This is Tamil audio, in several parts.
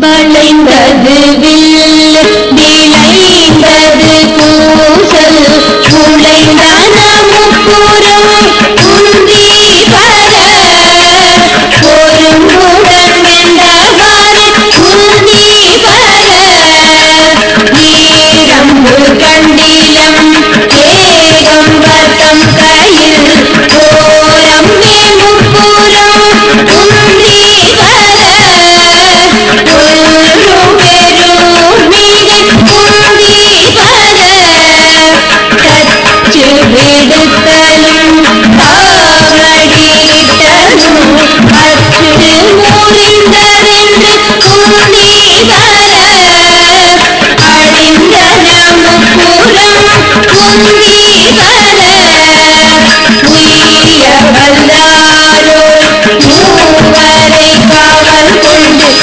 வளைந்தது வில்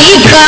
一颗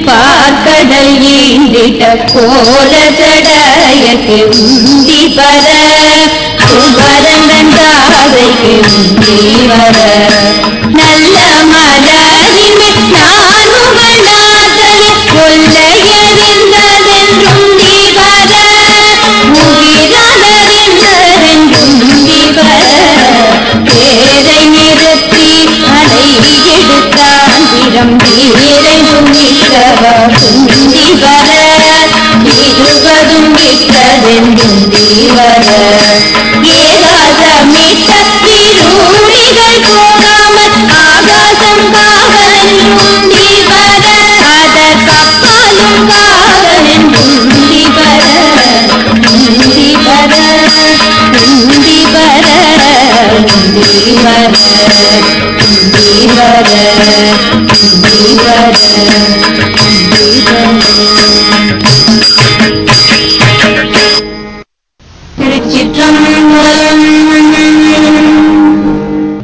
பார்க்கடல் ஈண்டிட்ட கோல தடயக்கு உந்தி பர சுபரங்கன் தாதைக்கு உந்தி வர. நல்ல மலரின் ஈரைந்தும் விட்டவா குந்தி வர இருபதும் விட்டதென்றும் தீவர ஏகாசமிட்ட இருளிகள் போகாமல் ஆகாசம் காவலென்றுந்தி வர அதற்கப்பாலும் உந்தி வர உந்தி வர உந்தி வர உந்தி வர